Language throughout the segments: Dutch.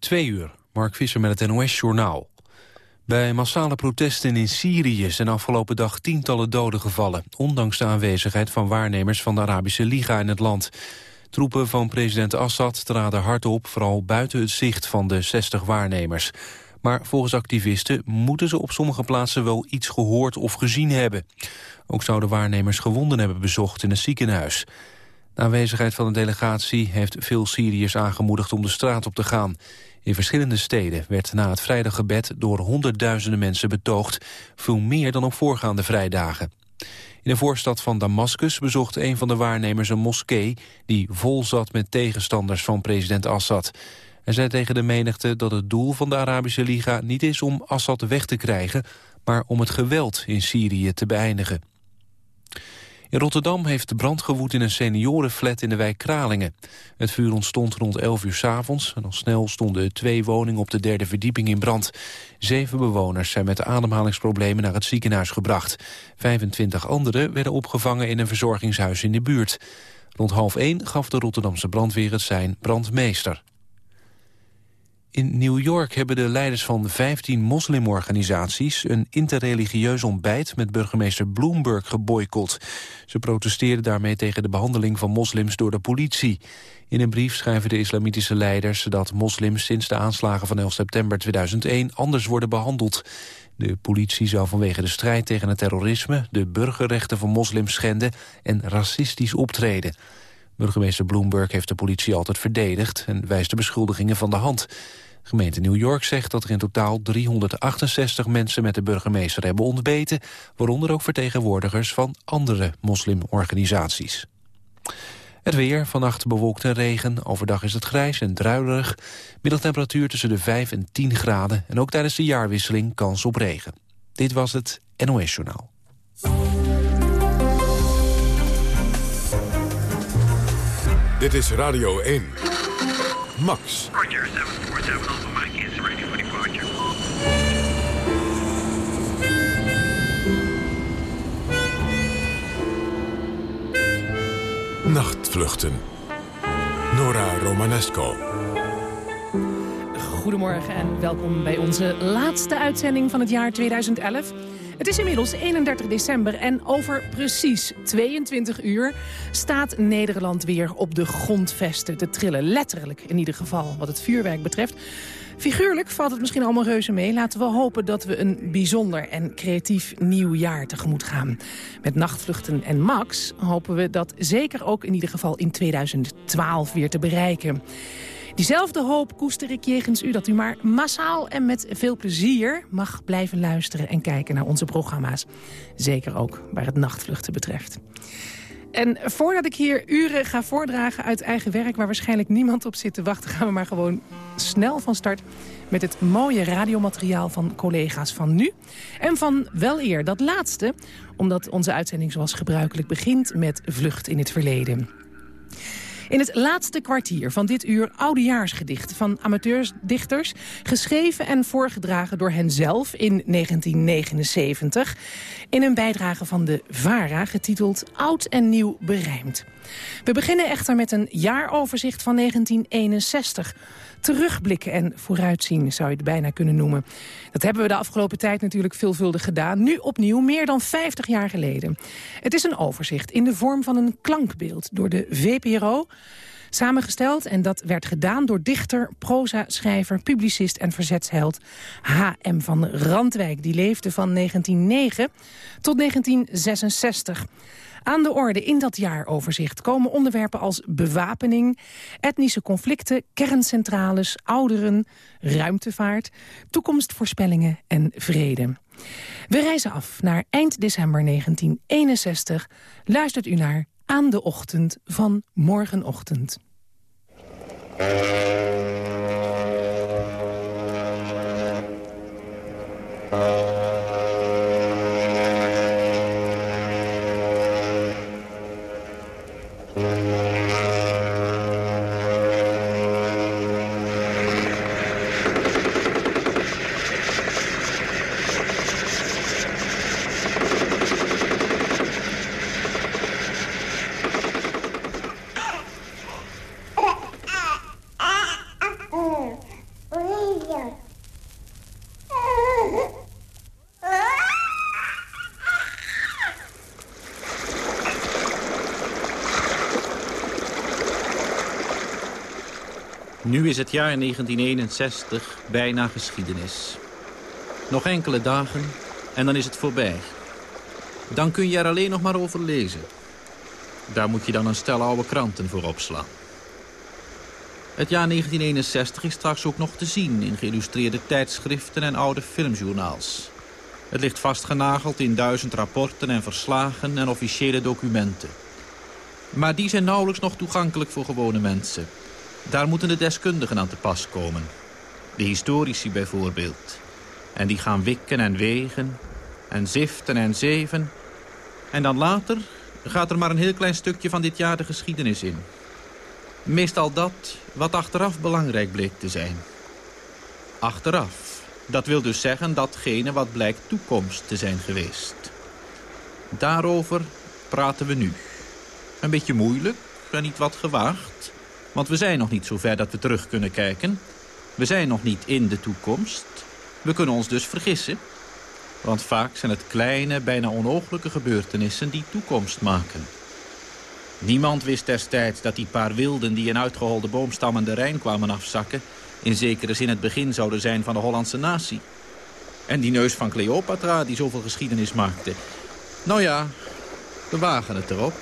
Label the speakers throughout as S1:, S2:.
S1: Twee uur, Mark Visser met het NOS-journaal. Bij massale protesten in Syrië zijn afgelopen dag tientallen doden gevallen... ondanks de aanwezigheid van waarnemers van de Arabische Liga in het land. Troepen van president Assad traden hard op... vooral buiten het zicht van de 60 waarnemers. Maar volgens activisten moeten ze op sommige plaatsen wel iets gehoord of gezien hebben. Ook zouden waarnemers gewonden hebben bezocht in een ziekenhuis. De aanwezigheid van de delegatie heeft veel Syriërs aangemoedigd om de straat op te gaan. In verschillende steden werd na het vrijdaggebed door honderdduizenden mensen betoogd, veel meer dan op voorgaande vrijdagen. In de voorstad van Damascus bezocht een van de waarnemers een moskee die vol zat met tegenstanders van president Assad. Hij zei tegen de menigte dat het doel van de Arabische Liga niet is om Assad weg te krijgen, maar om het geweld in Syrië te beëindigen. In Rotterdam heeft de brand gewoed in een seniorenflat in de wijk Kralingen. Het vuur ontstond rond 11 uur s avonds en al snel stonden twee woningen op de derde verdieping in brand. Zeven bewoners zijn met ademhalingsproblemen naar het ziekenhuis gebracht. 25 anderen werden opgevangen in een verzorgingshuis in de buurt. Rond half één gaf de Rotterdamse brandweer het zijn brandmeester. In New York hebben de leiders van 15 moslimorganisaties... een interreligieus ontbijt met burgemeester Bloomberg geboycott. Ze protesteerden daarmee tegen de behandeling van moslims door de politie. In een brief schrijven de islamitische leiders dat moslims... sinds de aanslagen van 11 september 2001 anders worden behandeld. De politie zou vanwege de strijd tegen het terrorisme... de burgerrechten van moslims schenden en racistisch optreden. Burgemeester Bloomberg heeft de politie altijd verdedigd... en wijst de beschuldigingen van de hand. Gemeente New York zegt dat er in totaal 368 mensen met de burgemeester hebben ontbeten, waaronder ook vertegenwoordigers van andere moslimorganisaties. Het weer, vannacht bewolkt en regen. Overdag is het grijs en druilerig. Middeltemperatuur tussen de 5 en 10 graden. En ook tijdens de jaarwisseling kans op regen. Dit was het NOS Journaal.
S2: Dit is Radio 1. Max.
S3: Roger, 747 Alpha Mike is ready for departure.
S2: Nachtvluchten. Nora Romanesco.
S4: Goedemorgen en welkom bij onze laatste uitzending van het jaar 2011. Het is inmiddels 31 december en over precies 22 uur staat Nederland weer op de grondvesten te trillen. Letterlijk in ieder geval wat het vuurwerk betreft. Figuurlijk valt het misschien allemaal reuze mee. Laten we hopen dat we een bijzonder en creatief nieuw jaar tegemoet gaan. Met Nachtvluchten en Max hopen we dat zeker ook in ieder geval in 2012 weer te bereiken. Diezelfde hoop koester ik jegens u dat u maar massaal en met veel plezier mag blijven luisteren en kijken naar onze programma's. Zeker ook waar het nachtvluchten betreft. En voordat ik hier uren ga voordragen uit eigen werk... waar waarschijnlijk niemand op zit te wachten... gaan we maar gewoon snel van start met het mooie radiomateriaal van collega's van nu. En van wel eer dat laatste, omdat onze uitzending zoals gebruikelijk begint met Vlucht in het Verleden. In het laatste kwartier van dit uur oudejaarsgedicht van amateursdichters... geschreven en voorgedragen door henzelf in 1979... in een bijdrage van de VARA getiteld Oud en Nieuw Berijmd. We beginnen echter met een jaaroverzicht van 1961 terugblikken en vooruitzien, zou je het bijna kunnen noemen. Dat hebben we de afgelopen tijd natuurlijk veelvuldig gedaan. Nu opnieuw, meer dan 50 jaar geleden. Het is een overzicht in de vorm van een klankbeeld door de VPRO... Samengesteld en dat werd gedaan door dichter, proza-schrijver, publicist en verzetsheld H.M. van Randwijk. Die leefde van 1909 tot 1966. Aan de orde in dat jaaroverzicht komen onderwerpen als bewapening... etnische conflicten, kerncentrales, ouderen, ruimtevaart... toekomstvoorspellingen en vrede. We reizen af naar eind december 1961. Luistert u naar Aan de ochtend van morgenochtend.
S5: Nu is het jaar 1961 bijna geschiedenis. Nog enkele dagen en dan is het voorbij. Dan kun je er alleen nog maar over lezen. Daar moet je dan een stel oude kranten voor opslaan. Het jaar 1961 is straks ook nog te zien in geïllustreerde tijdschriften en oude filmjournaals. Het ligt vastgenageld in duizend rapporten en verslagen en officiële documenten. Maar die zijn nauwelijks nog toegankelijk voor gewone mensen. Daar moeten de deskundigen aan te pas komen. De historici bijvoorbeeld. En die gaan wikken en wegen en ziften en zeven. En dan later gaat er maar een heel klein stukje van dit jaar de geschiedenis in. Meestal dat wat achteraf belangrijk bleek te zijn. Achteraf. Dat wil dus zeggen datgene wat blijkt toekomst te zijn geweest. Daarover praten we nu. Een beetje moeilijk en niet wat gewaagd. Want we zijn nog niet zo ver dat we terug kunnen kijken. We zijn nog niet in de toekomst. We kunnen ons dus vergissen. Want vaak zijn het kleine, bijna onogelijke gebeurtenissen die toekomst maken. Niemand wist destijds dat die paar wilden die in uitgeholde boomstammen de Rijn kwamen afzakken... in zekere zin het begin zouden zijn van de Hollandse natie. En die neus van Cleopatra die zoveel geschiedenis maakte. Nou ja, we wagen het erop.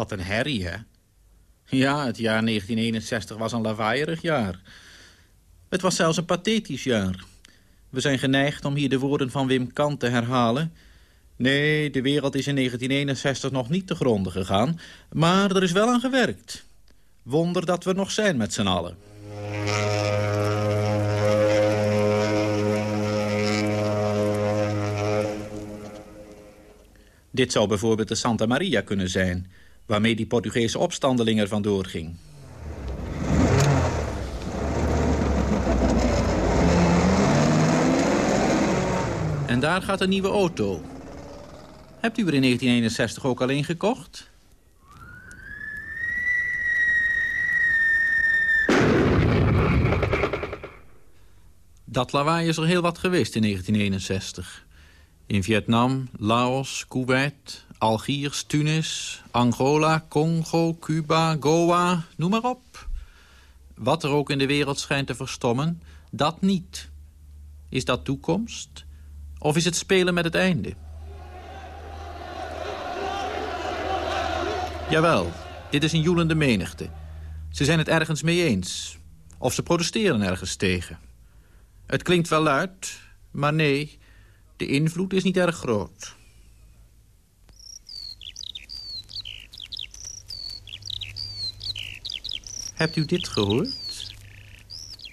S5: Wat een herrie, hè? Ja, het jaar 1961 was een lawaaierig jaar. Het was zelfs een pathetisch jaar. We zijn geneigd om hier de woorden van Wim Kant te herhalen. Nee, de wereld is in 1961 nog niet te gronden gegaan, maar er is wel aan gewerkt. Wonder dat we nog zijn met z'n allen. Dit zou bijvoorbeeld de Santa Maria kunnen zijn... waarmee die Portugese opstandeling er vandoor ging. En daar gaat een nieuwe auto. Hebt u er in 1961 ook alleen gekocht? Dat lawaai is er heel wat geweest in 1961. In Vietnam, Laos, Kuwait, Algiers, Tunis, Angola, Congo, Cuba, Goa, noem maar op. Wat er ook in de wereld schijnt te verstommen, dat niet. Is dat toekomst? Of is het spelen met het einde? Jawel, dit is een joelende menigte. Ze zijn het ergens mee eens. Of ze protesteren ergens tegen. Het klinkt wel luid, maar nee, de invloed is niet erg groot. Hebt u dit gehoord?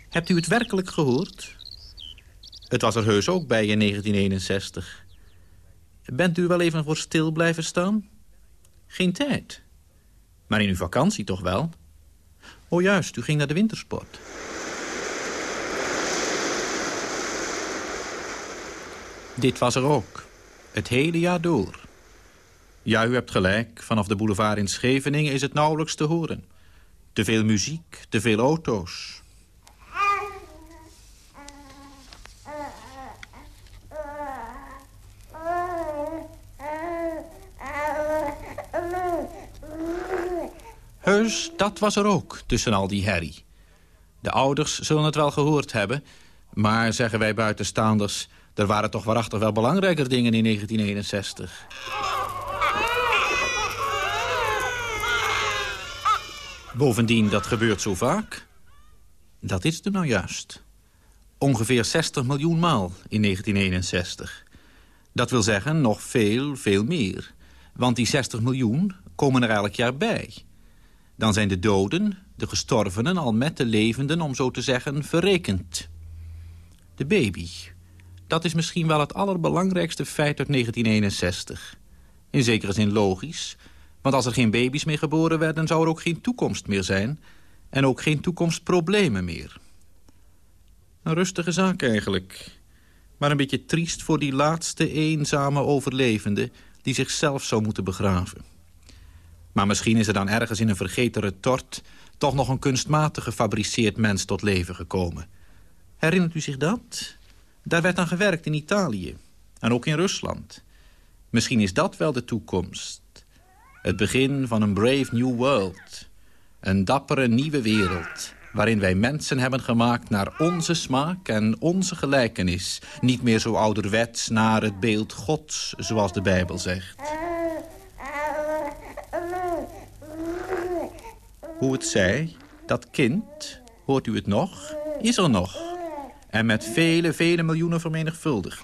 S5: Hebt u het werkelijk gehoord? Het was er heus ook bij in 1961. Bent u wel even voor stil blijven staan? Geen tijd. Maar in uw vakantie toch wel? Oh juist, u ging naar de wintersport. Dit was er ook. Het hele jaar door. Ja, u hebt gelijk. Vanaf de boulevard in Scheveningen is het nauwelijks te horen. Te veel muziek, te veel auto's. Heus, dat was er ook, tussen al die herrie. De ouders zullen het wel gehoord hebben... maar, zeggen wij buitenstaanders... er waren toch waarachtig wel belangrijker dingen in 1961. Bovendien, dat gebeurt zo vaak. Dat is het nou juist. Ongeveer 60 miljoen maal in 1961. Dat wil zeggen nog veel, veel meer. Want die 60 miljoen komen er elk jaar bij. Dan zijn de doden, de gestorvenen, al met de levenden, om zo te zeggen, verrekend. De baby. Dat is misschien wel het allerbelangrijkste feit uit 1961. In zekere zin logisch, Want als er geen baby's meer geboren werden... zou er ook geen toekomst meer zijn. En ook geen toekomstproblemen meer. Een rustige zaak eigenlijk. Maar een beetje triest voor die laatste eenzame overlevende... die zichzelf zou moeten begraven. Maar misschien is er dan ergens in een vergeten retort... toch nog een kunstmatig gefabriceerd mens tot leven gekomen. Herinnert u zich dat? Daar werd aan gewerkt in Italië. En ook in Rusland. Misschien is dat wel de toekomst. Het begin van een brave new world. Een dappere nieuwe wereld waarin wij mensen hebben gemaakt naar onze smaak en onze gelijkenis. Niet meer zo ouderwets naar het beeld Gods, zoals de Bijbel zegt. Hoe het zij, dat kind, hoort u het nog, is er nog. En met vele, vele miljoenen vermenigvuldigd.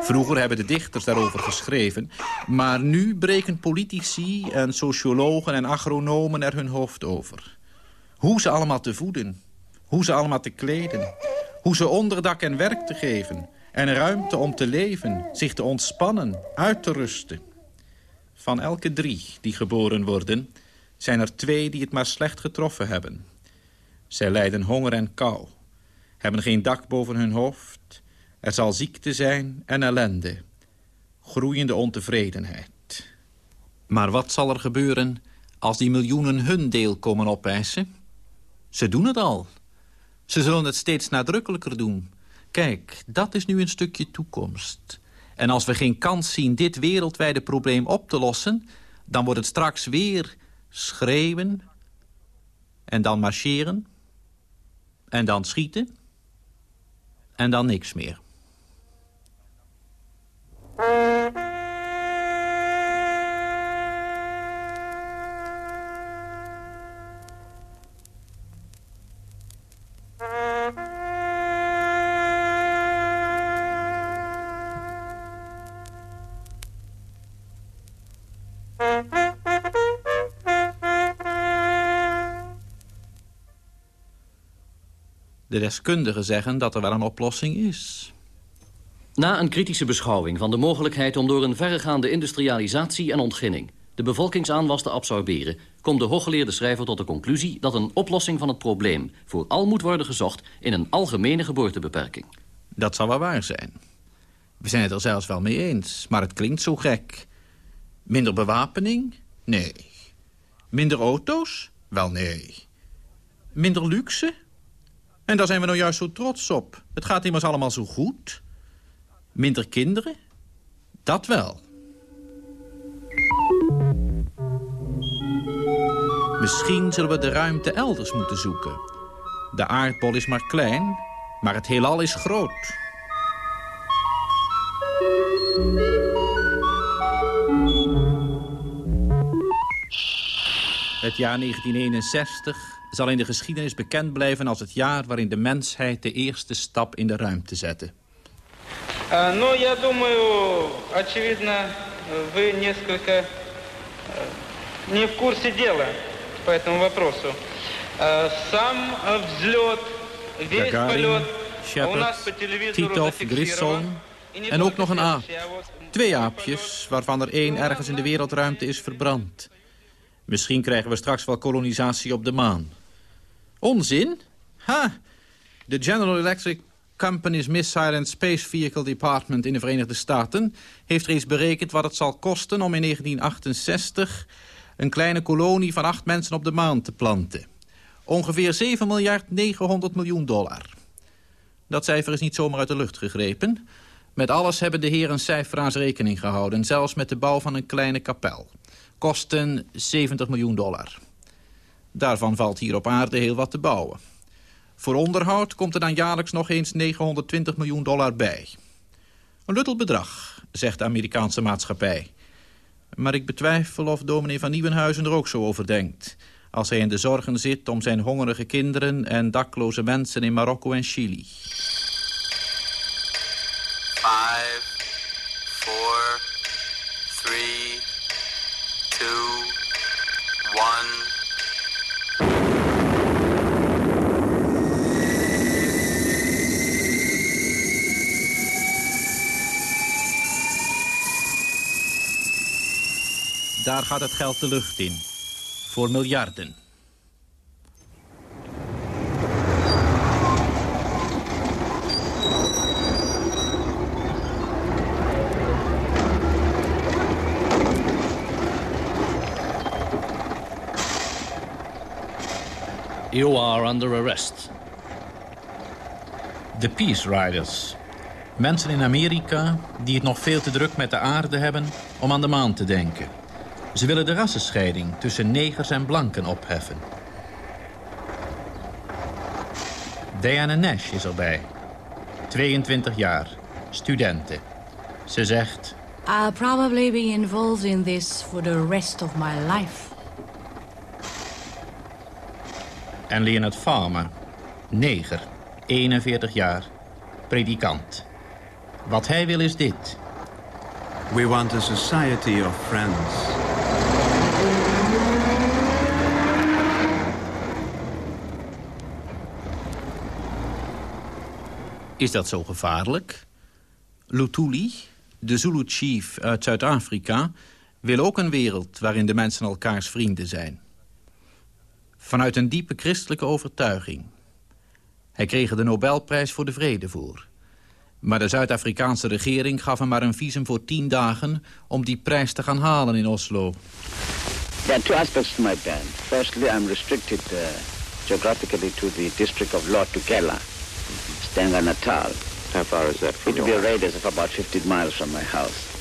S5: Vroeger hebben de dichters daarover geschreven. Maar nu breken politici en sociologen en agronomen er hun hoofd over. Hoe ze allemaal te voeden. Hoe ze allemaal te kleden. Hoe ze onderdak en werk te geven. En ruimte om te leven, zich te ontspannen, uit te rusten. Van elke drie die geboren worden... zijn er twee die het maar slecht getroffen hebben. Zij lijden honger en kou. Hebben geen dak boven hun hoofd er zal ziekte zijn en ellende. Groeiende ontevredenheid. Maar wat zal er gebeuren als die miljoenen hun deel komen opeisen? Ze doen het al. Ze zullen het steeds nadrukkelijker doen. Kijk, dat is nu een stukje toekomst. En als we geen kans zien dit wereldwijde probleem op te lossen... dan wordt het straks weer schreeuwen... en dan marcheren... en dan schieten... en dan niks meer. De deskundigen zeggen dat er wel een oplossing is.
S6: Na een kritische beschouwing van de mogelijkheid om door een verregaande industrialisatie en ontginning de bevolkingsaanwas te absorberen, komt de hooggeleerde schrijver tot de conclusie dat een oplossing van het probleem vooral moet worden gezocht in een algemene geboortebeperking.
S5: Dat zal wel waar zijn. We zijn het er zelfs wel mee eens, maar het klinkt zo gek. Minder bewapening? Nee. Minder auto's? Wel nee. Minder luxe? En daar zijn we nou juist zo trots op. Het gaat immers allemaal zo goed. Minder kinderen? Dat wel. Misschien zullen we de ruimte elders moeten zoeken. De aardbol is maar klein, maar het heelal is groot. Het jaar 1961 zal in de geschiedenis bekend blijven als het jaar waarin de mensheid de eerste stap in de ruimte zette.
S7: Но я думаю, очевидно, вы несколько не в курсе дела по этому вопросу. Сам взлет, весь полет у нас по телевизору
S5: Titov, Grisson en ook nog een aap. Twee aapjes, waarvan er één ergens in de wereldruimte is verbrand. Misschien krijgen we straks wel kolonisatie op de maan. Onzin? Ha! De General Electric Company's Missile and Space Vehicle Department in de Verenigde Staten... heeft reeds berekend wat het zal kosten om in 1968... een kleine kolonie van acht mensen op de maan te planten. Ongeveer 7 miljard 900 miljoen dollar. Dat cijfer is niet zomaar uit de lucht gegrepen. Met alles hebben de heren cijferaars rekening gehouden... zelfs met de bouw van een kleine kapel. Kosten 70 miljoen dollar. Daarvan valt hier op aarde heel wat te bouwen. Voor onderhoud komt er dan jaarlijks nog eens 920 miljoen dollar bij. Een luttel bedrag, zegt de Amerikaanse maatschappij. Maar ik betwijfel of dominee van Nieuwenhuizen er ook zo over denkt... als hij in de zorgen zit om zijn hongerige kinderen... en dakloze mensen in Marokko en Chili.
S8: Five,
S5: Daar gaat het geld de lucht in. Voor miljarden.
S6: You are under arrest.
S5: De Peace Riders. Mensen in Amerika die het nog veel te druk met de aarde hebben om aan de maan te denken. Ze willen de rassenscheiding tussen negers en blanken opheffen. Diana Nash is erbij. 22 jaar, studenten. Ze zegt...
S9: I'll probably be involved in this for the rest of my life.
S5: En Leonard Farmer, neger, 41 jaar, predikant. Wat hij wil is dit.
S10: We want a society of friends.
S5: Is dat zo gevaarlijk? Lutuli, de Zulu-chief uit Zuid-Afrika... wil ook een wereld waarin de mensen elkaars vrienden zijn. Vanuit een diepe christelijke overtuiging. Hij kreeg er de Nobelprijs voor de vrede voor. Maar de Zuid-Afrikaanse regering gaf hem maar een visum voor tien dagen... om die prijs te gaan halen in Oslo.
S11: There are two aspects to my ban. Firstly, I'm restricted uh, geographically to the district of Lord Tukela, Stanga Natal.
S10: How far is that from
S11: It will be a radius of about 50 miles from my house.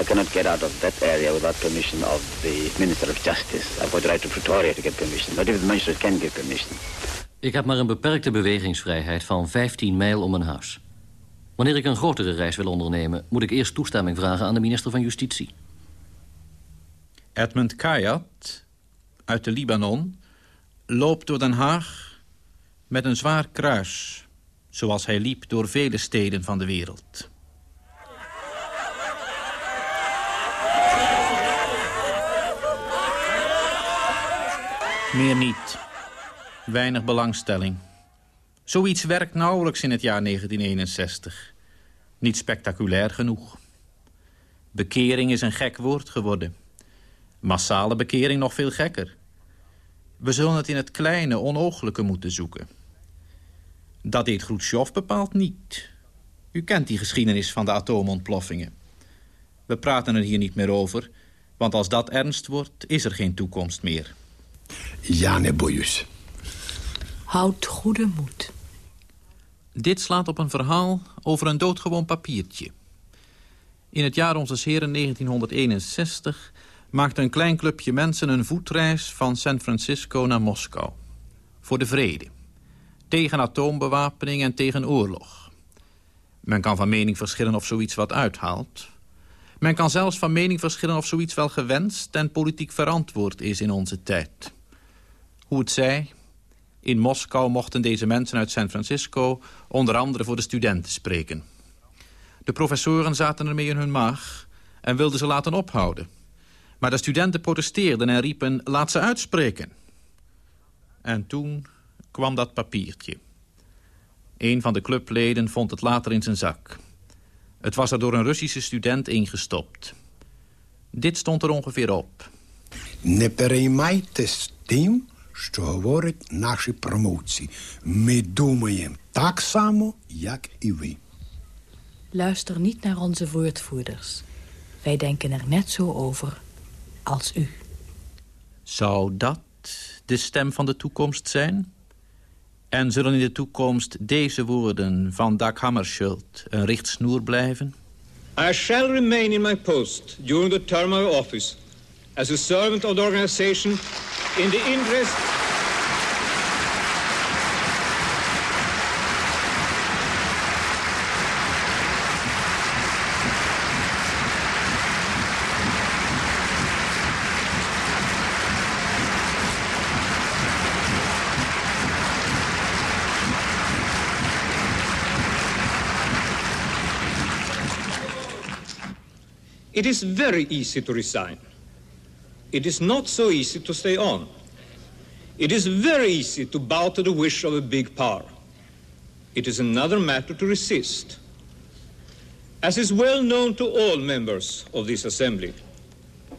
S11: I cannot get out of that area without permission of the Minister of Justice. I've got to write to Pretoria to get permission, but if the magistrate can give permission.
S6: Ik heb maar een beperkte bewegingsvrijheid van 15 mijl om mijn huis. Wanneer ik een grotere reis wil ondernemen... moet ik eerst toestemming vragen aan de minister van Justitie.
S5: Edmund Kayat, uit de Libanon, loopt door Den Haag met een zwaar kruis... zoals hij liep door vele steden van de wereld. Meer niet. Weinig belangstelling. Zoiets werkt nauwelijks in het jaar 1961. Niet spectaculair genoeg. Bekering is een gek woord geworden. Massale bekering nog veel gekker. We zullen het in het kleine, onogelijke moeten zoeken. Dat deed Khrushchev bepaald niet. U kent die geschiedenis van de atoomontploffingen. We praten er hier niet meer over, want als dat ernst wordt, is er geen toekomst meer.
S12: Jane Boyus.
S9: Houd goede moed.
S5: Dit slaat op een verhaal over een doodgewoon papiertje. In het jaar onze heren 1961 maakte een klein clubje mensen een voetreis van San Francisco naar Moskou. Voor de vrede. Tegen atoombewapening en tegen oorlog. Men kan van mening verschillen of zoiets wat uithaalt. Men kan zelfs van mening verschillen of zoiets wel gewenst en politiek verantwoord is in onze tijd. Hoe het zij, in Moskou mochten deze mensen uit San Francisco... onder andere voor de studenten spreken. De professoren zaten ermee in hun maag en wilden ze laten ophouden. Maar de studenten protesteerden en riepen, laat ze uitspreken. En toen kwam dat papiertje. Een van de clubleden vond het later in zijn zak. Het was er door een Russische student ingestopt. Dit stond er ongeveer op.
S12: Ne що говорять наші промовці. Ми думаємо так само, як і ви.
S9: Luister niet naar onze woordvoerders. Wij denken er net zo over als u.
S5: Zou dat de stem van de toekomst zijn? En zullen in de toekomst deze woorden van Dag Hammarskjöld een richtsnoer blijven?
S13: I shall remain in my post during the term of office as a servant of the organization in the interest It is very easy to resign. It is not so easy to stay on. It is very easy to bow to the wish of a big power. It is another matter to resist. As is well known to all members of this assembly,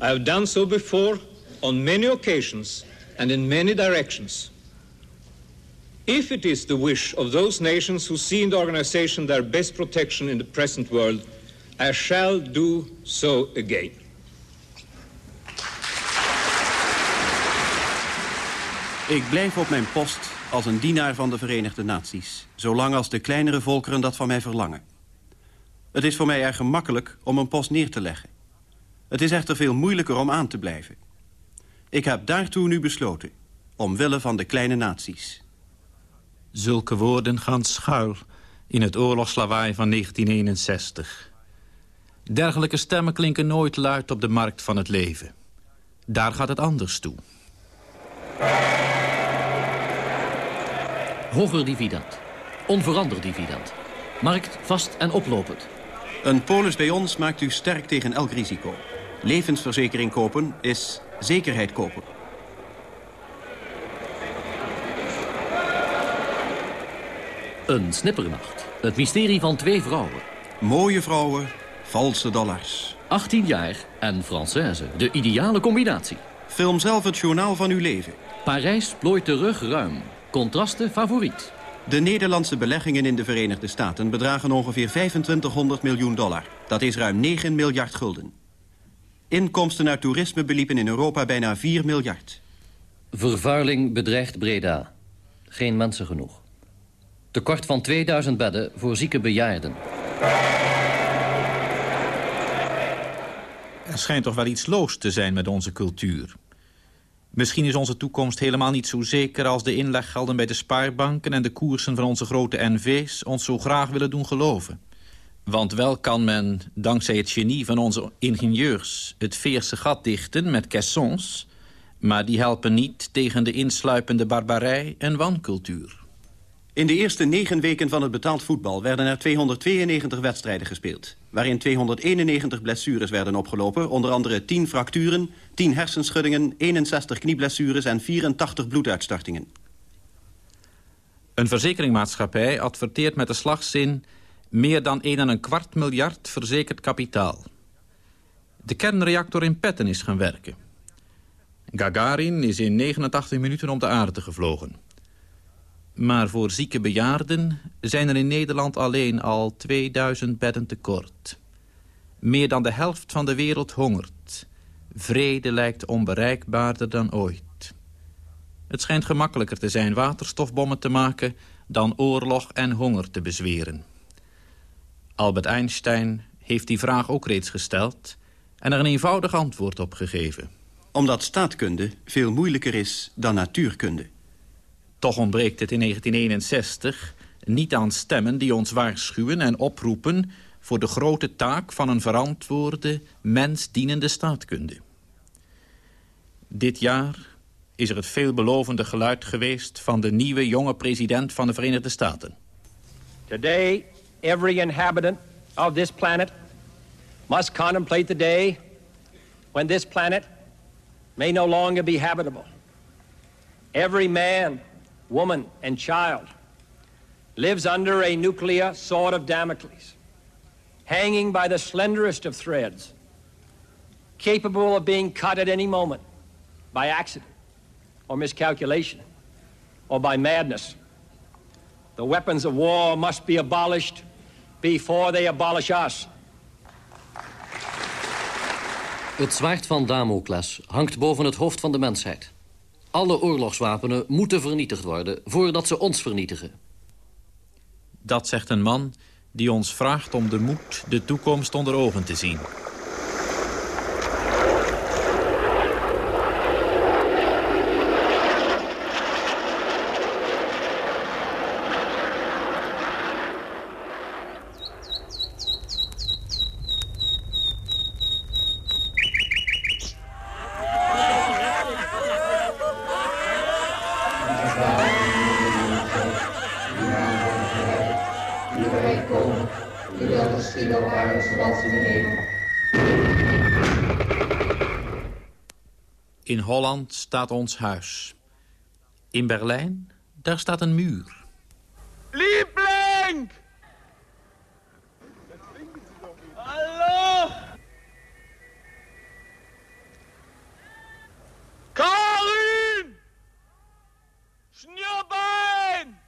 S13: I have done so before on many occasions and in many directions. If it is the wish of those nations who see in the organization their best protection in the present world, I shall do so again.
S10: Ik blijf op mijn post als een dienaar van de Verenigde Naties... zolang als de kleinere volkeren dat van mij verlangen. Het is voor mij erg gemakkelijk om een post neer te leggen. Het is echter veel moeilijker om aan te blijven. Ik heb daartoe nu besloten, omwille van de kleine naties.
S5: Zulke woorden gaan schuil in het oorlogslawaai van 1961. Dergelijke stemmen klinken nooit luid op de markt van het leven. Daar gaat het anders toe.
S6: Hoger dividend. Onveranderd dividend. Markt vast en oplopend.
S10: Een polis bij ons maakt u sterk tegen elk risico. Levensverzekering kopen is zekerheid kopen.
S6: Een snippernacht. Het mysterie van twee vrouwen.
S10: Mooie vrouwen, valse dollars.
S6: 18 jaar en Française. De ideale combinatie.
S10: Film zelf het journaal van uw leven.
S6: Parijs plooit de rug ruim. Contrasten favoriet.
S10: De Nederlandse beleggingen in de Verenigde Staten bedragen ongeveer 2500 miljoen dollar. Dat is ruim 9 miljard gulden. Inkomsten uit toerisme beliepen in Europa bijna 4 miljard.
S6: Vervuiling bedreigt Breda. Geen mensen genoeg. Tekort van 2000 bedden voor zieke bejaarden.
S5: Er schijnt toch wel iets loos te zijn met onze cultuur. Misschien is onze toekomst helemaal niet zo zeker als de inleggelden bij de spaarbanken en de koersen van onze grote NV's ons zo graag willen doen geloven. Want wel kan men, dankzij het genie van onze ingenieurs, het veerse gat dichten met caissons, maar die helpen niet tegen de insluipende barbarij en wancultuur.
S10: In de eerste negen weken van het betaald voetbal werden er 292 wedstrijden gespeeld... waarin 291 blessures werden opgelopen, onder andere 10 fracturen, 10 hersenschuddingen, 61 knieblessures en 84 bloeduitstortingen.
S5: Een verzekeringmaatschappij adverteert met de slagzin... meer dan 1,25 kwart miljard verzekerd kapitaal. De kernreactor in Petten is gaan werken. Gagarin is in 89 minuten om de aarde gevlogen... Maar voor zieke bejaarden zijn er in Nederland alleen al 2000 bedden tekort. Meer dan de helft van de wereld hongert. Vrede lijkt onbereikbaarder dan ooit. Het schijnt gemakkelijker te zijn waterstofbommen te maken... dan oorlog en honger te bezweren. Albert Einstein heeft die vraag ook reeds gesteld... en er een eenvoudig antwoord op gegeven.
S10: Omdat staatkunde veel moeilijker is dan natuurkunde.
S5: Toch ontbreekt het in 1961 niet aan stemmen die ons waarschuwen en oproepen... voor de grote taak van een verantwoorde, mensdienende staatkunde. Dit jaar is er het veelbelovende geluid geweest... van de nieuwe jonge president van de Verenigde Staten.
S14: Today, every inhabitant of this planet must contemplate the day... when this planet may no longer be habitable. Every man woman, and child lives under a nuclear sword of Damocles, hanging by the slenderest of threads, capable of being cut at any moment by accident or miscalculation or by madness. The weapons of war must be abolished before they abolish us.
S6: Het zwaard van Damocles hangt boven het hoofd van de mensheid. Alle oorlogswapenen moeten vernietigd worden voordat ze ons vernietigen.
S5: Dat zegt een man die ons vraagt om de moed de toekomst onder ogen te zien. staat ons huis. In Berlijn, daar staat een muur.
S15: Liebling! Hallo! Karin! Schnurbein!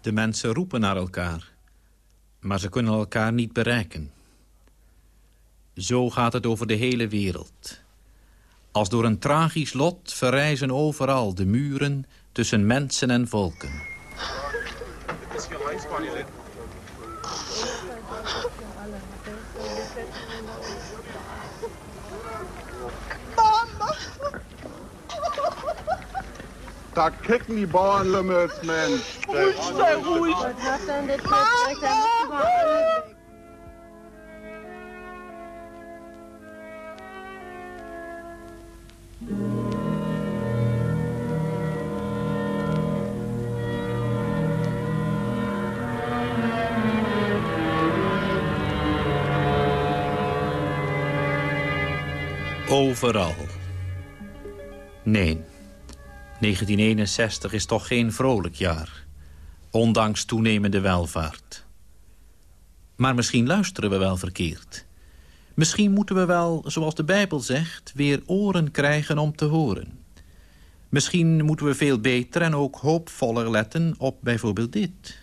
S5: De mensen roepen naar elkaar, maar ze kunnen elkaar niet bereiken. Zo gaat het over de hele wereld. Als door een tragisch lot verrijzen overal de muren tussen mensen en volken.
S15: Da kicken die Bauernlümmels, Mensch.
S16: Ruhig, sei ruhig. Was hat denn das Mama!
S5: Overal. Nee, 1961 is toch geen vrolijk jaar. Ondanks toenemende welvaart. Maar misschien luisteren we wel verkeerd. Misschien moeten we wel, zoals de Bijbel zegt... weer oren krijgen om te horen. Misschien moeten we veel beter en ook hoopvoller letten op bijvoorbeeld dit...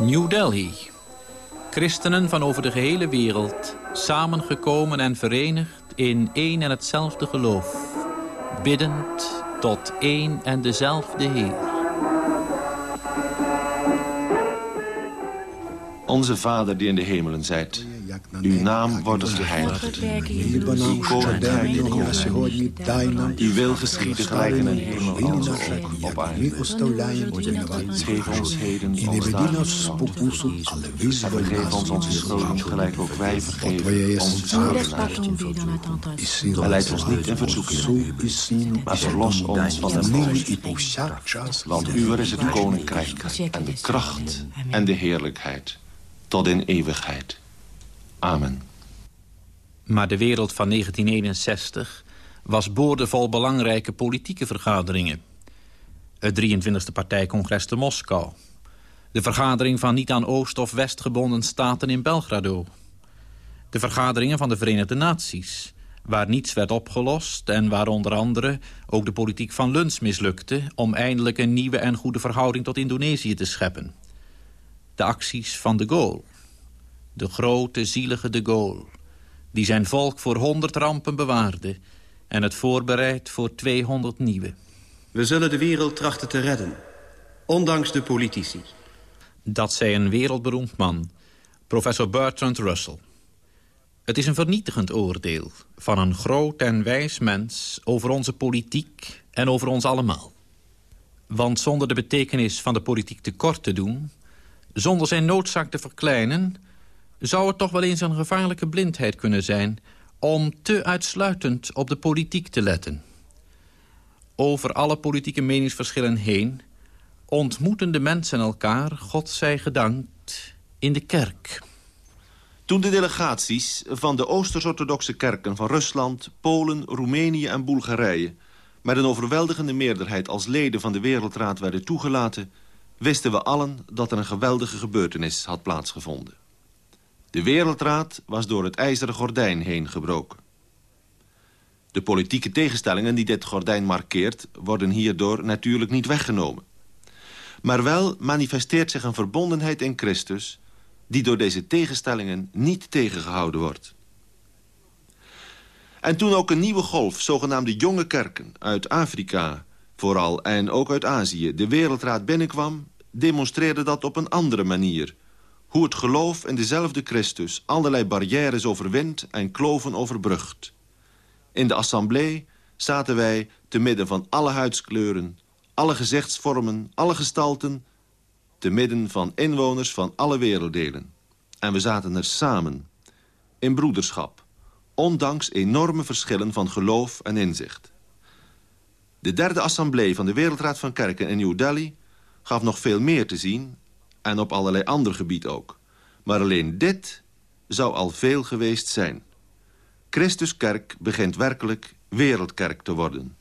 S5: New Delhi. Christenen van over de gehele wereld, samengekomen en verenigd in één en hetzelfde geloof. Biddend tot één en dezelfde Heer.
S17: Onze Vader die in de hemelen zijt, uw naam wordt geheiligd. Uw koninkrijk komen. Uw wil geschieden gelijk in de hemel als ook op aarde. Geef ons heden ons dagelijks En vergeef ons onze schulden gelijk ook wij vergeven onze schuldenaars. En leid ons niet in verzoeking, maar verlos ons van de boze. Want uw is het koninkrijk en de kracht en de heerlijkheid. Tot in eeuwigheid. Amen.
S5: Maar de wereld van 1961 was boordevol belangrijke politieke vergaderingen. Het 23e partijcongres te Moskou. De vergadering van niet aan Oost- of West gebonden staten in Belgrado. De vergaderingen van de Verenigde Naties, waar niets werd opgelost... en waar onder andere ook de politiek van Luns mislukte... om eindelijk een nieuwe en goede verhouding tot Indonesië te scheppen. De acties van de Gaulle de grote zielige de Gaulle... die zijn volk voor honderd rampen bewaarde... en het voorbereidt voor 200 nieuwe.
S10: We zullen de wereld trachten te redden, ondanks de politici.
S5: Dat zei een wereldberoemd man, professor Bertrand Russell. Het is een vernietigend oordeel van een groot en wijs mens... over onze politiek en over ons allemaal. Want zonder de betekenis van de politiek tekort te doen... zonder zijn noodzaak te verkleinen zou het toch wel eens een gevaarlijke blindheid kunnen zijn... om te uitsluitend op de politiek te letten. Over alle politieke meningsverschillen heen... ontmoeten de mensen elkaar, God zij gedankt, in de kerk.
S17: Toen de delegaties van de Oosters-orthodoxe kerken van Rusland... Polen, Roemenië en Bulgarije... met een overweldigende meerderheid als leden van de Wereldraad werden toegelaten... wisten we allen dat er een geweldige gebeurtenis had plaatsgevonden. De wereldraad was door het ijzeren gordijn heen gebroken. De politieke tegenstellingen die dit gordijn markeert... worden hierdoor natuurlijk niet weggenomen. Maar wel manifesteert zich een verbondenheid in Christus... die door deze tegenstellingen niet tegengehouden wordt. En toen ook een nieuwe golf, zogenaamde jonge kerken... uit Afrika vooral en ook uit Azië, de wereldraad binnenkwam... demonstreerde dat op een andere manier hoe het geloof in dezelfde Christus allerlei barrières overwint en kloven overbrugt. In de assemblee zaten wij te midden van alle huidskleuren, alle gezichtsvormen, alle gestalten, te midden van inwoners van alle werelddelen. En we zaten er samen, in broederschap, ondanks enorme verschillen van geloof en inzicht. De derde assemblee van de Wereldraad van Kerken in New Delhi gaf nog veel meer te zien en op allerlei ander gebied ook. Maar alleen dit zou al veel geweest zijn. Christuskerk begint werkelijk wereldkerk te worden.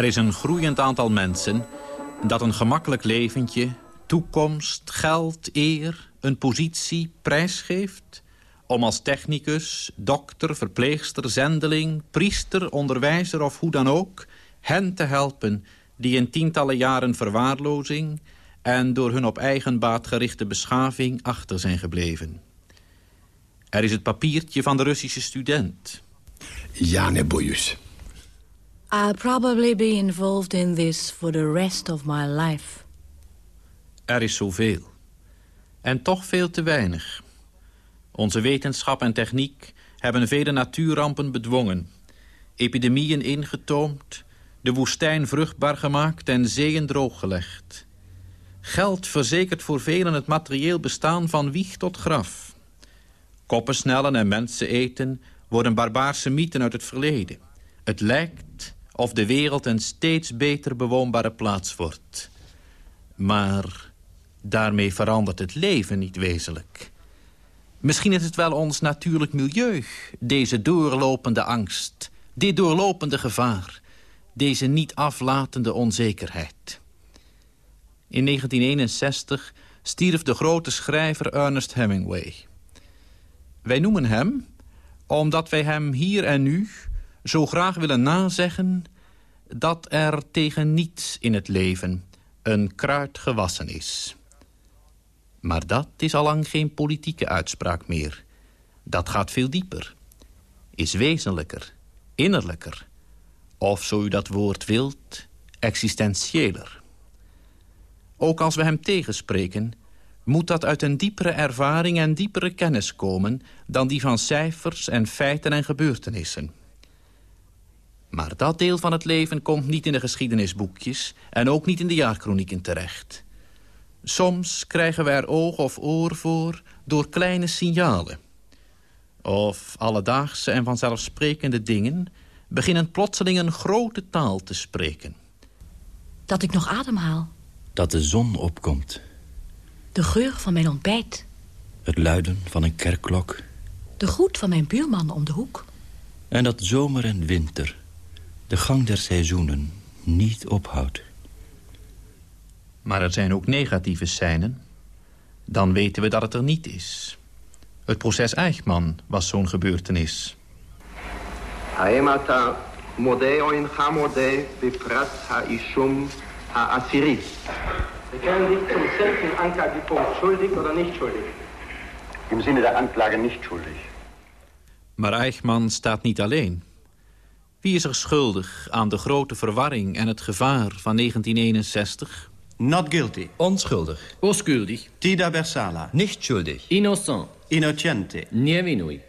S5: Er is een groeiend aantal mensen dat een gemakkelijk leventje... toekomst, geld, eer, een positie prijsgeeft... om als technicus, dokter, verpleegster, zendeling, priester, onderwijzer of hoe dan ook... hen te helpen die in tientallen jaren verwaarlozing... en door hun op eigen baat gerichte beschaving achter zijn gebleven. Er is het papiertje van de Russische student.
S12: Jane Boyus.
S9: I'll probably be involved in this for the rest of my life.
S5: Er is zoveel. En toch veel te weinig. Onze wetenschap en techniek hebben vele natuurrampen bedwongen. Epidemieën ingetoomd, de woestijn vruchtbaar gemaakt en zeeën drooggelegd. Geld verzekert voor velen het materieel bestaan van wieg tot graf. Koppen snellen en mensen eten worden barbaarse mythen uit het verleden. Het lijkt of de wereld een steeds beter bewoonbare plaats wordt. Maar daarmee verandert het leven niet wezenlijk. Misschien is het wel ons natuurlijk milieu, deze doorlopende angst... dit doorlopende gevaar, deze niet aflatende onzekerheid. In 1961 stierf de grote schrijver Ernest Hemingway. Wij noemen hem omdat wij hem hier en nu zo graag willen nazeggen... dat er tegen niets in het leven een kruid gewassen is. Maar dat is allang geen politieke uitspraak meer. Dat gaat veel dieper. Is wezenlijker, innerlijker. Of, zo u dat woord wilt, existentiëler. Ook als we hem tegenspreken moet dat uit een diepere ervaring en diepere kennis komen... dan die van cijfers en feiten en gebeurtenissen. Maar dat deel van het leven komt niet in de geschiedenisboekjes... en ook niet in de jaarkronieken terecht. Soms krijgen we er oog of oor voor door kleine signalen. Of alledaagse en vanzelfsprekende dingen... beginnen plotseling een grote taal te spreken.
S9: Dat ik nog ademhaal.
S18: Dat de zon opkomt.
S9: De geur van mijn ontbijt.
S18: Het luiden van een kerkklok.
S9: De groet van mijn buurman om de hoek.
S18: En dat zomer en winter, de gang der seizoenen niet ophoudt.
S5: Maar er zijn ook negatieve scènes. Dan weten we dat het er niet is. Het proces Eichmann was zo'n gebeurtenis.
S19: Haemata modei oin hamodei beprat ha'ishum ha'asiris. De kennen zum Anklagepunkt, schuldig oder nicht schuldig.
S20: Im Sinne der Anklage nicht schuldig.
S5: Maar Eichmann staat niet alleen. Wie is er schuldig aan de grote verwarring en het gevaar van 1961?
S10: Not guilty.
S6: Onschuldig. Oschuldig.
S10: Tida Bersala.
S6: Nicht schuldig. Innocent.
S10: Innocente.
S6: Nieminui.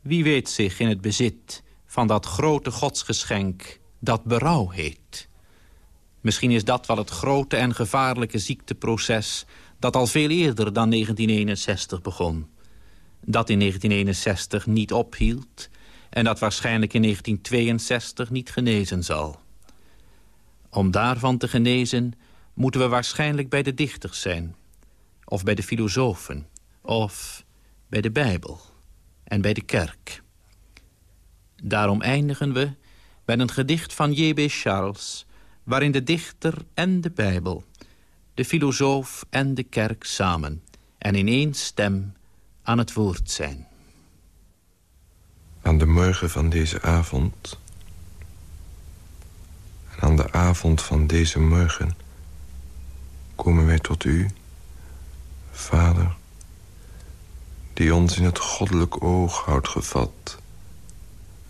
S5: Wie weet zich in het bezit van dat grote godsgeschenk dat berouw heet? Misschien is dat wel het grote en gevaarlijke ziekteproces... dat al veel eerder dan 1961 begon. Dat in 1961 niet ophield... en dat waarschijnlijk in 1962 niet genezen zal. Om daarvan te genezen moeten we waarschijnlijk bij de dichters zijn. Of bij de filosofen. Of bij de Bijbel. En bij de kerk. Daarom eindigen we bij een gedicht van J.B. Charles waarin de dichter en de Bijbel, de filosoof en de kerk samen en in één stem aan het woord zijn.
S21: Aan de morgen van deze avond en aan de avond van deze morgen komen wij tot u, Vader, die ons in het goddelijk oog houdt gevat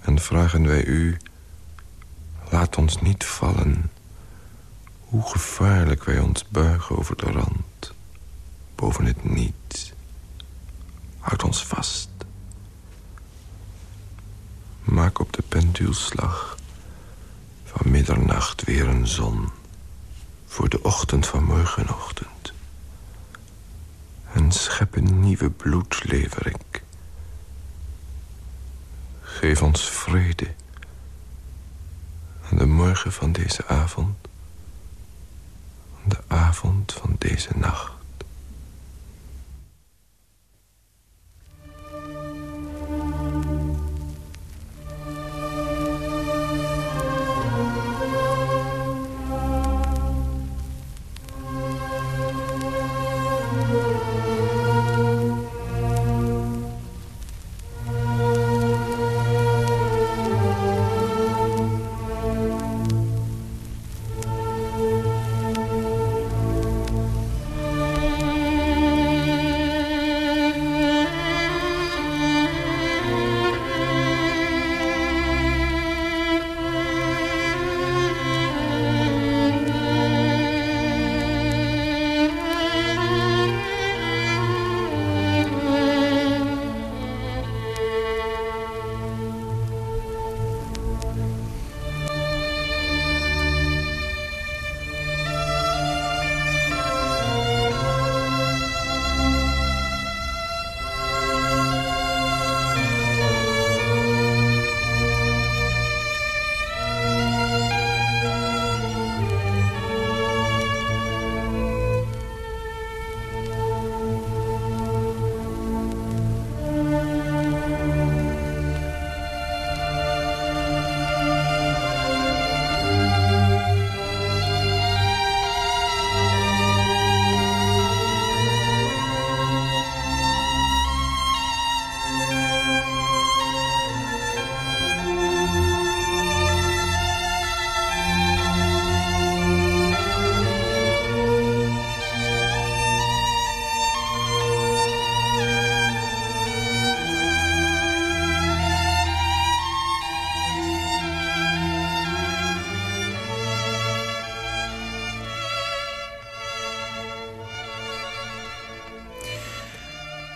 S21: en vragen wij u, laat ons niet vallen hoe gevaarlijk wij ons buigen over de rand. Boven het niets. Houd ons vast. Maak op de penduelslag van middernacht weer een zon... voor de ochtend van morgenochtend. En schep een nieuwe bloed, lever. Geef ons vrede aan de morgen van deze avond de avond van deze nacht.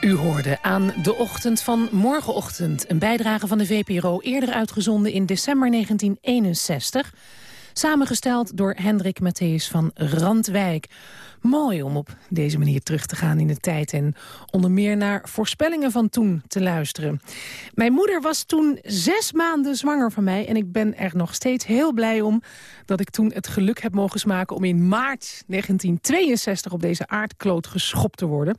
S4: U hoorde aan de ochtend van morgenochtend een bijdrage van de VPRO... eerder uitgezonden in december 1961... samengesteld door Hendrik Matthäus van Randwijk. Mooi om op deze manier terug te gaan in de tijd... en onder meer naar voorspellingen van toen te luisteren. Mijn moeder was toen zes maanden zwanger van mij... en ik ben er nog steeds heel blij om dat ik toen het geluk heb mogen smaken... om in maart 1962 op deze aardkloot geschopt te worden...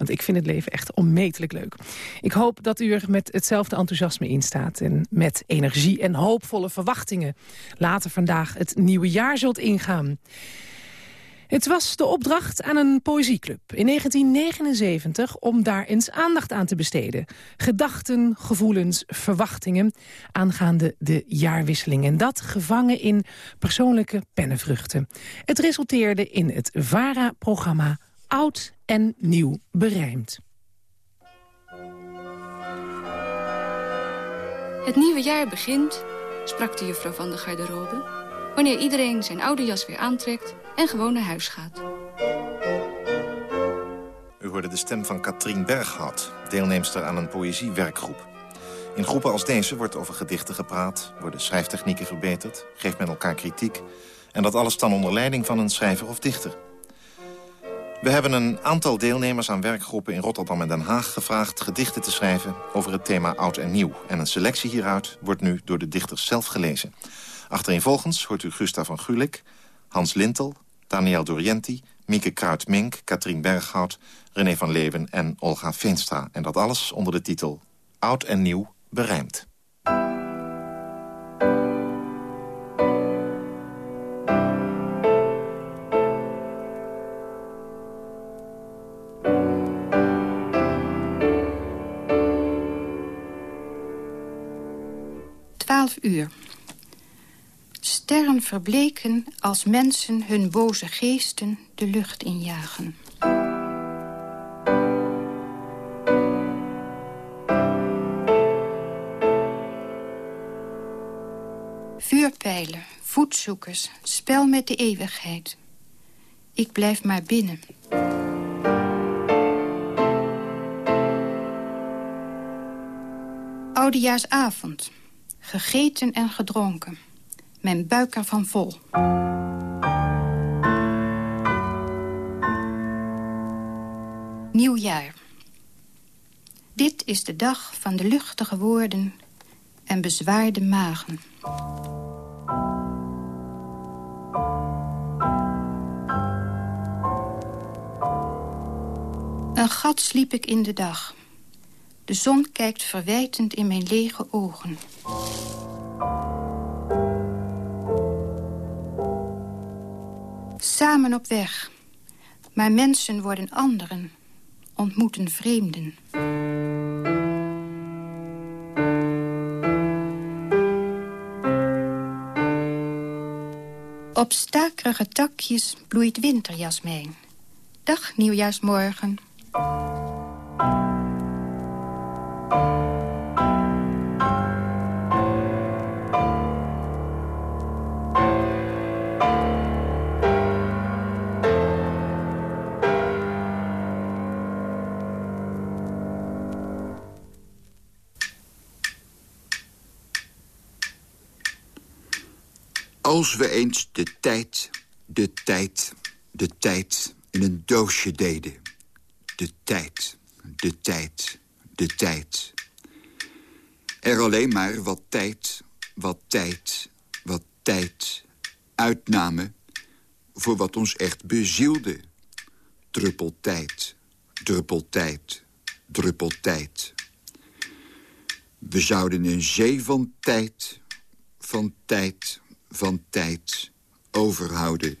S4: Want ik vind het leven echt onmetelijk leuk. Ik hoop dat u er met hetzelfde enthousiasme in staat. En met energie en hoopvolle verwachtingen. Later vandaag het nieuwe jaar zult ingaan. Het was de opdracht aan een poëzieclub in 1979 om daar eens aandacht aan te besteden. Gedachten, gevoelens, verwachtingen aangaande de jaarwisseling. En dat gevangen in persoonlijke pennenvruchten. Het resulteerde in het VARA-programma Oud en Nieuw Berijmd.
S22: Het nieuwe jaar begint, sprak de juffrouw van de garderobe... wanneer iedereen zijn oude jas weer aantrekt en gewoon naar huis gaat.
S23: U hoorde de stem van Katrien Berghout, deelnemster aan een poëziewerkgroep. In groepen als deze wordt over gedichten gepraat, worden schrijftechnieken verbeterd, geeft men elkaar kritiek... en dat alles dan onder leiding van een schrijver of dichter. We hebben een aantal deelnemers aan werkgroepen in Rotterdam en Den Haag gevraagd gedichten te schrijven over het thema oud en nieuw. En een selectie hieruit wordt nu door de dichters zelf gelezen. Achtereenvolgens hoort u Gustav van Gulik, Hans Lintel, Daniel Dorienti, Mieke Kruid-Mink, Katrien Berghout, René van Leeuwen en Olga Veenstra. En dat alles onder de titel Oud en Nieuw berijmd.
S24: Twaalf uur. Sterren verbleken als mensen hun boze geesten de lucht injagen. Vuurpijlen, voetzoekers, spel met de eeuwigheid. Ik blijf maar binnen. Oudejaarsavond. Gegeten en gedronken. Mijn buik ervan vol. Nieuwjaar. Dit is de dag van de luchtige woorden en bezwaarde magen. Een gat sliep ik in de dag. De zon kijkt verwijtend in mijn lege ogen. Samen op weg. Maar mensen worden anderen. Ontmoeten vreemden. Op stakerige takjes bloeit winterjasmijn. Dag, nieuwjaarsmorgen.
S25: Als we eens de tijd, de tijd, de tijd in een doosje deden. De tijd, de tijd, de tijd. Er alleen maar wat tijd, wat tijd, wat tijd uitnamen... voor wat ons echt bezielde. Druppel tijd, druppel tijd, druppel tijd. We zouden een zee van tijd, van tijd van tijd overhouden.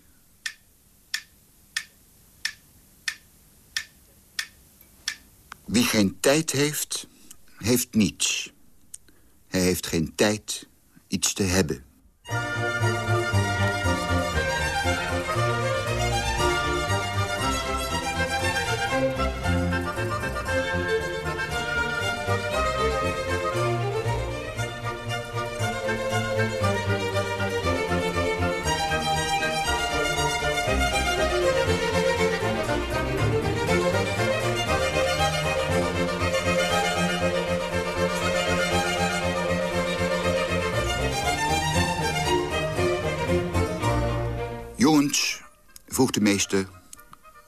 S25: Wie geen tijd heeft, heeft niets. Hij heeft geen tijd iets te hebben. Vroeg de meester,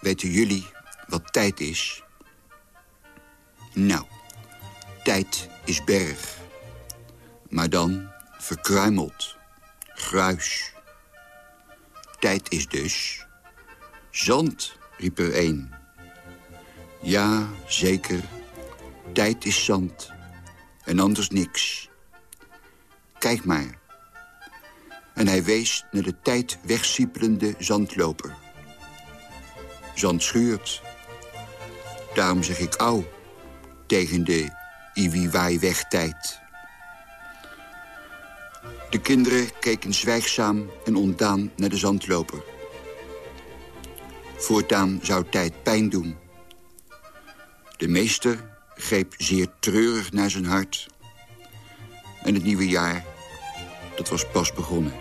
S25: weten jullie wat tijd is? Nou, tijd is berg. Maar dan verkruimeld, gruis. Tijd is dus zand, riep er een. Ja, zeker, tijd is zand en anders niks. Kijk maar. En hij wees naar de tijd wegsiepelende zandloper. Zand schuurt. Daarom zeg ik au tegen de iwiwaai wegtijd. De kinderen keken zwijgzaam en ontdaan naar de zandloper. Voortaan zou tijd pijn doen. De meester greep zeer treurig naar zijn hart. En het nieuwe jaar, dat was pas begonnen.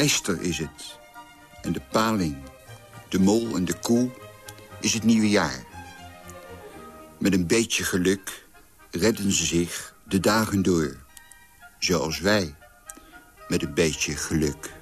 S25: Lijster is het. En de paling, de mol en de koe is het nieuwe jaar. Met een beetje geluk redden ze zich de dagen door. Zoals wij, met een beetje geluk.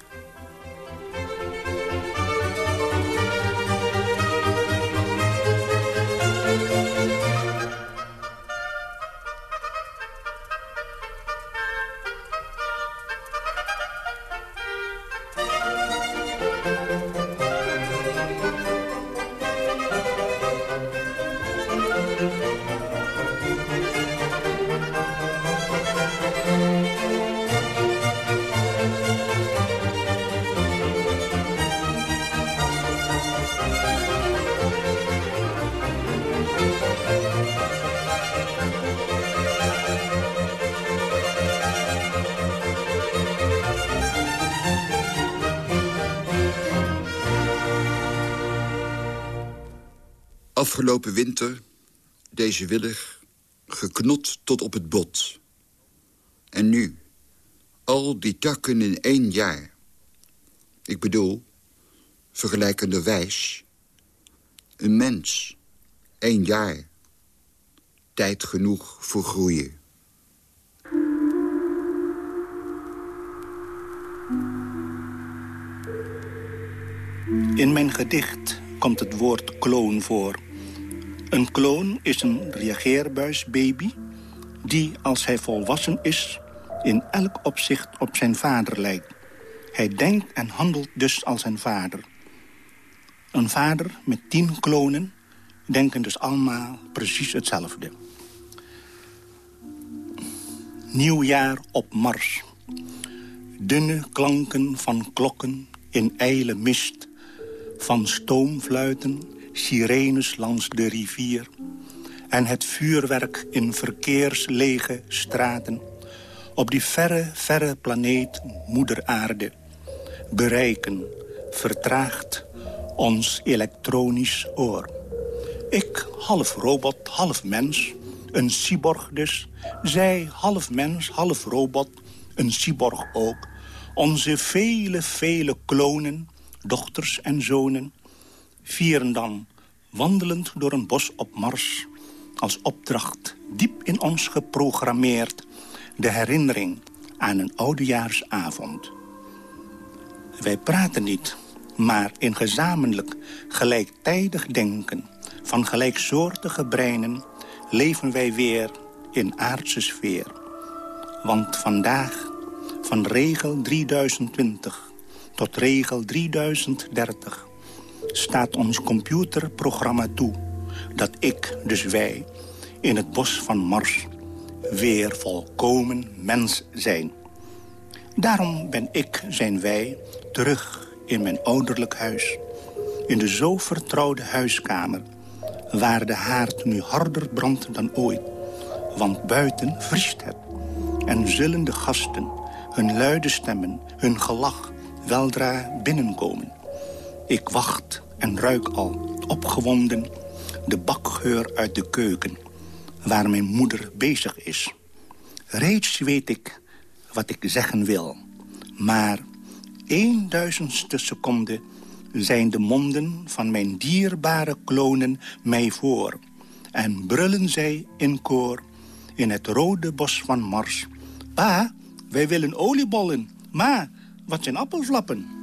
S25: Afgelopen winter, deze willig, geknot tot op het bot. En nu, al die takken in één jaar. Ik bedoel, vergelijkenderwijs, een mens, één jaar. Tijd genoeg voor groeien.
S26: In mijn gedicht komt het woord kloon voor. Een kloon is een reageerbuisbaby die, als hij volwassen is... in elk opzicht op zijn vader lijkt. Hij denkt en handelt dus als zijn vader. Een vader met tien klonen denken dus allemaal precies hetzelfde. Nieuwjaar op Mars. Dunne klanken van klokken in ijle mist... van stoomfluiten, sirenes langs de rivier... en het vuurwerk in verkeerslege straten... op die verre, verre planeet Moeder Aarde... bereiken, vertraagt ons elektronisch oor. Ik, half robot, half mens, een cyborg dus. Zij, half mens, half robot, een cyborg ook. Onze vele, vele klonen, dochters en zonen... vieren dan, wandelend door een bos op Mars... als opdracht, diep in ons geprogrammeerd... de herinnering aan een oudejaarsavond. Wij praten niet, maar in gezamenlijk gelijktijdig denken... van gelijksoortige breinen leven wij weer in aardse sfeer. Want vandaag, van regel 3020 tot regel 3030... staat ons computerprogramma toe dat ik, dus wij, in het bos van Mars... weer volkomen mens zijn. Daarom ben ik, zijn wij, terug in mijn ouderlijk huis. In de zo vertrouwde huiskamer, waar de haard nu harder brandt dan ooit. Want buiten vriest het. En zullen de gasten, hun luide stemmen, hun gelach, weldra binnenkomen. Ik wacht en ruik al, opgewonden, de bakgeur uit de keuken... waar mijn moeder bezig is. Reeds weet ik wat ik zeggen wil. Maar één duizendste seconde zijn de monden van mijn dierbare klonen mij voor... en brullen zij in koor in het rode bos van Mars. Pa, wij willen oliebollen. Ma, wat zijn appelflappen?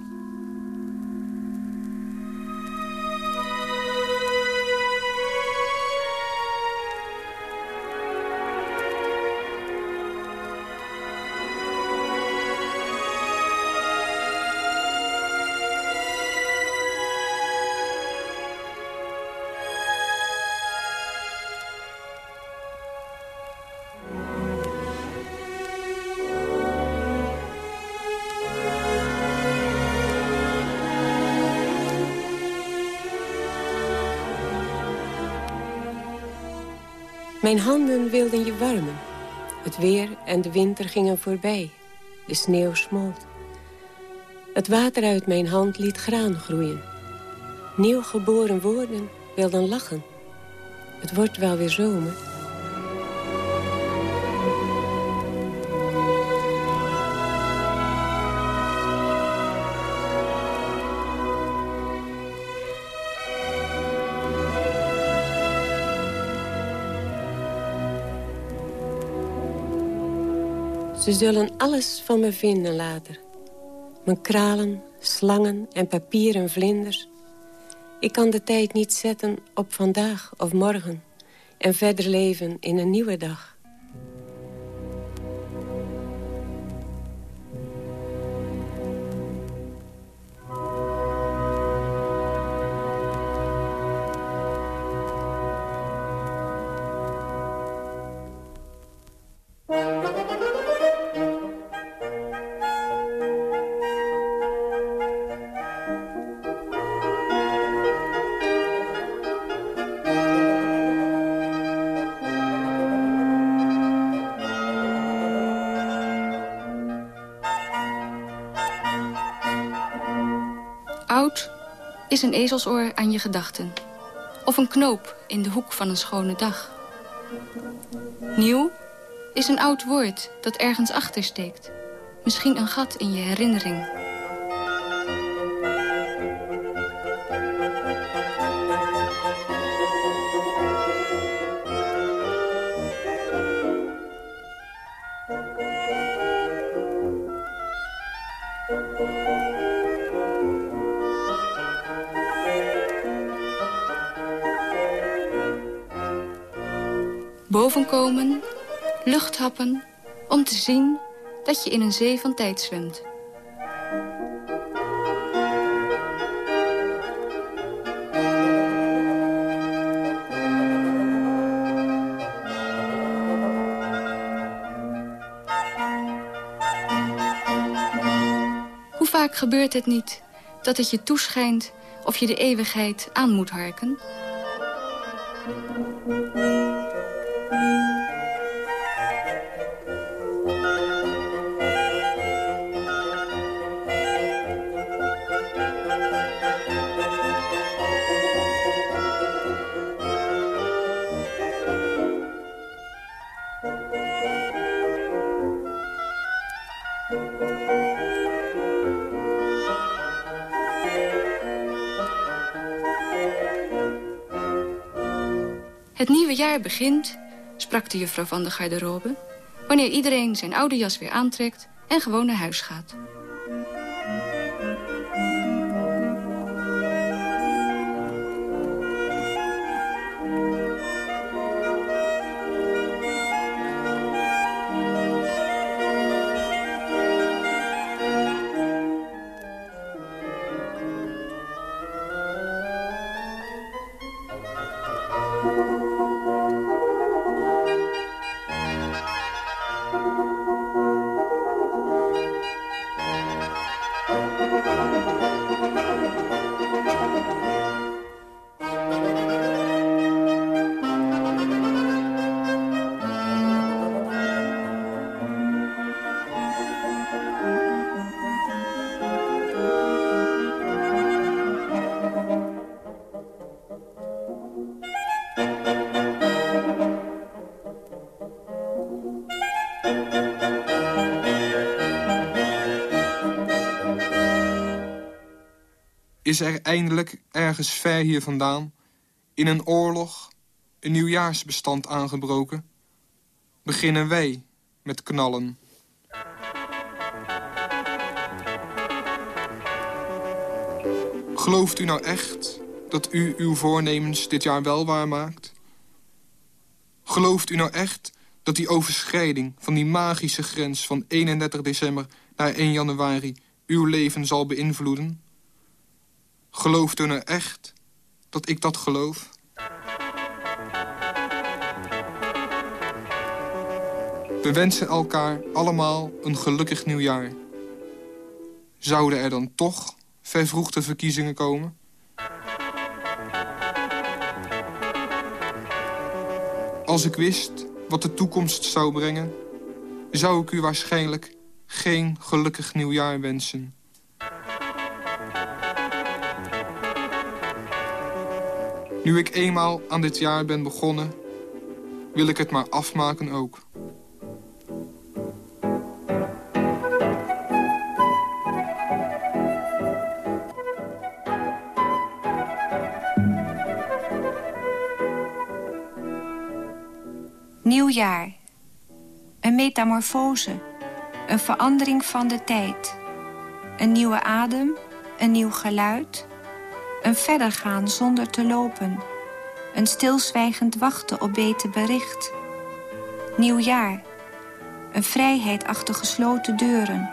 S27: Mijn handen wilden je warmen. Het weer en de winter gingen voorbij. De sneeuw smolt. Het water uit mijn hand liet graan groeien. Nieuw geboren woorden wilden lachen. Het wordt wel weer zomer. Ze zullen alles van me vinden later. Mijn kralen, slangen en papieren vlinders. Ik kan de tijd niet zetten op vandaag of morgen... en verder leven in een nieuwe dag.
S22: Is een ezelsoor aan je gedachten. Of een knoop in de hoek van een schone dag. Nieuw is een oud woord dat ergens achter steekt. Misschien een gat in je herinnering. Bovenkomen, lucht happen, om te zien dat je in een zee van tijd zwemt. Hoe vaak gebeurt het niet dat het je toeschijnt of je de eeuwigheid aan moet harken? Begint, sprak de juffrouw van de garderobe... wanneer iedereen zijn oude jas weer aantrekt en gewoon naar huis gaat.
S28: Is er eindelijk ergens ver hier vandaan... in een oorlog een nieuwjaarsbestand aangebroken... beginnen wij met knallen. Gelooft u nou echt dat u uw voornemens dit jaar wel waarmaakt? Gelooft u nou echt dat die overschrijding van die magische grens... van 31 december naar 1 januari uw leven zal beïnvloeden? Gelooft u nou echt dat ik dat geloof? We wensen elkaar allemaal een gelukkig nieuwjaar. Zouden er dan toch vervroegde verkiezingen komen? Als ik wist wat de toekomst zou brengen... zou ik u waarschijnlijk geen gelukkig nieuwjaar wensen. Nu ik eenmaal aan dit jaar ben begonnen... wil ik het maar afmaken ook.
S29: Nieuwjaar. Een metamorfose. Een verandering van de tijd. Een nieuwe adem. Een nieuw geluid. Een verder gaan zonder te lopen. Een stilzwijgend wachten op beter bericht. Nieuwjaar. Een vrijheid achter gesloten deuren.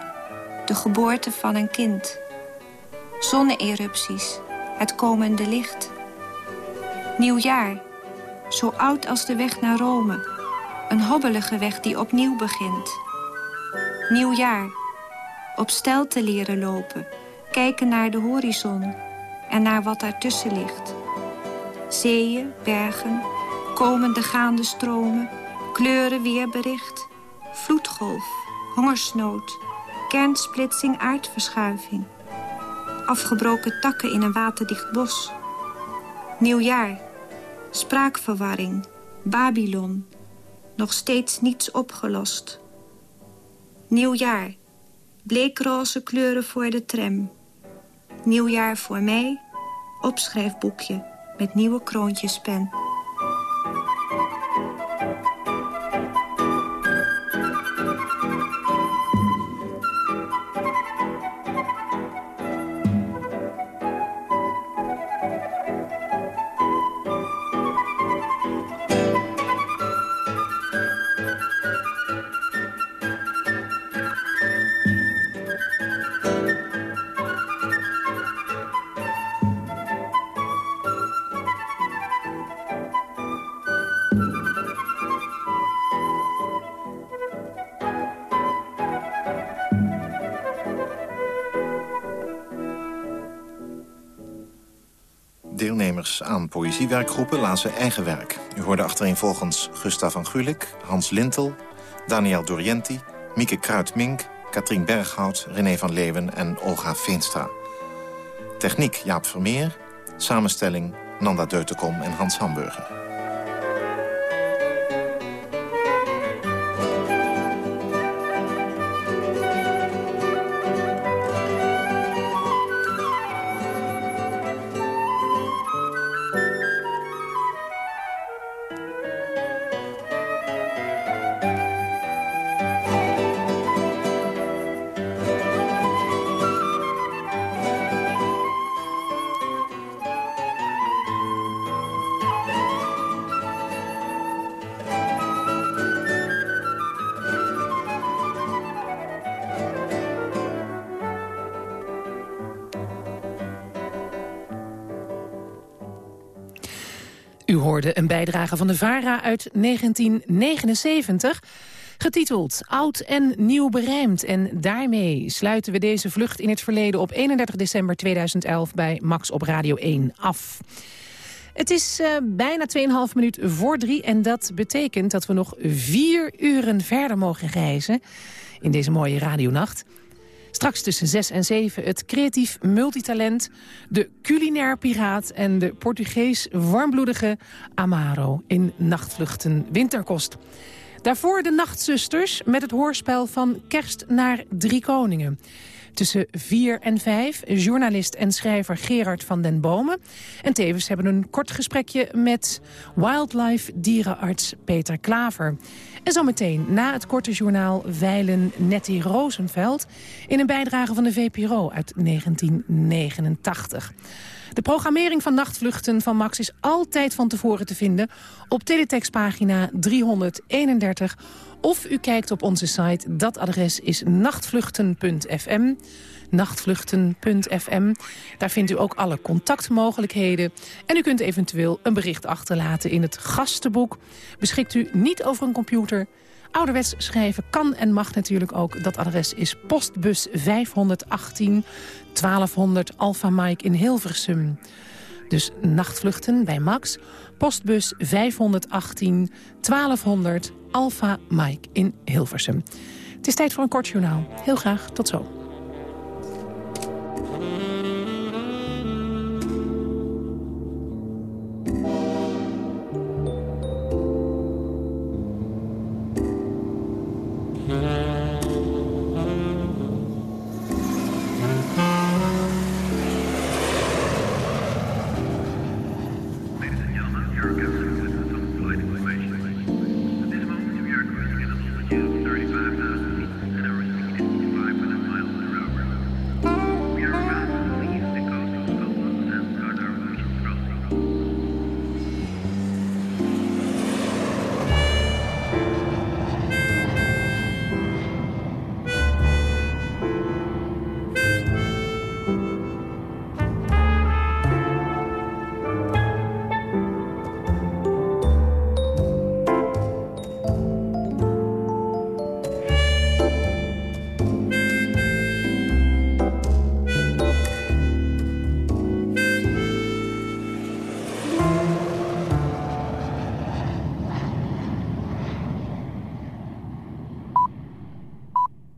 S29: De geboorte van een kind. Zonne-erupties. Het komende licht. Nieuwjaar. Zo oud als de weg naar Rome. Een hobbelige weg die opnieuw begint. Nieuwjaar. Op stel te leren lopen. Kijken naar de horizon. En naar wat daartussen ligt. Zeeën, bergen, komende gaande stromen. Kleuren weerbericht. Vloedgolf, hongersnood. Kernsplitsing, aardverschuiving. Afgebroken takken in een waterdicht bos. Nieuwjaar. Spraakverwarring. Babylon nog steeds niets opgelost. Nieuwjaar. Bleekroze kleuren voor de tram. Nieuwjaar voor mij. Opschrijfboekje met nieuwe kroontjespen.
S23: Poëziewerkgroepen lazen eigen werk. U hoorde achtereenvolgens Gustav van Gulik, Hans Lintel... Daniel Dorienti, Mieke Kruid-Mink, Katrien Berghout... René van Leeuwen en Olga Veenstra. Techniek Jaap Vermeer, samenstelling Nanda Deutekom en Hans Hamburger.
S4: Een bijdrage van de VARA uit 1979... Getiteld Oud en Nieuw Berijmd. En daarmee sluiten we deze vlucht in het verleden op 31 december 2011 bij Max op Radio 1 af. Het is uh, bijna 2,5 minuut voor drie en dat betekent dat we nog vier uren verder mogen reizen in deze mooie radionacht. Straks tussen 6 en 7 het creatief multitalent, de culinair piraat... en de Portugees warmbloedige Amaro in Nachtvluchten Winterkost. Daarvoor de Nachtzusters met het hoorspel van Kerst naar Drie Koningen. Tussen 4 en 5 journalist en schrijver Gerard van den Bomen. En tevens hebben een kort gesprekje met wildlife dierenarts Peter Klaver. En zometeen na het korte journaal Weilen Nettie Rosenveld... in een bijdrage van de VPRO uit 1989. De programmering van nachtvluchten van Max is altijd van tevoren te vinden... op teletextpagina 331 of u kijkt op onze site. Dat adres is nachtvluchten.fm nachtvluchten.fm. Daar vindt u ook alle contactmogelijkheden. En u kunt eventueel een bericht achterlaten in het gastenboek. Beschikt u niet over een computer ouderwets schrijven kan en mag natuurlijk ook. Dat adres is postbus 518 1200 Alpha Mike in Hilversum. Dus nachtvluchten bij Max. Postbus 518 1200 Alpha Mike in Hilversum. Het is tijd voor een kort journaal. Heel graag tot zo.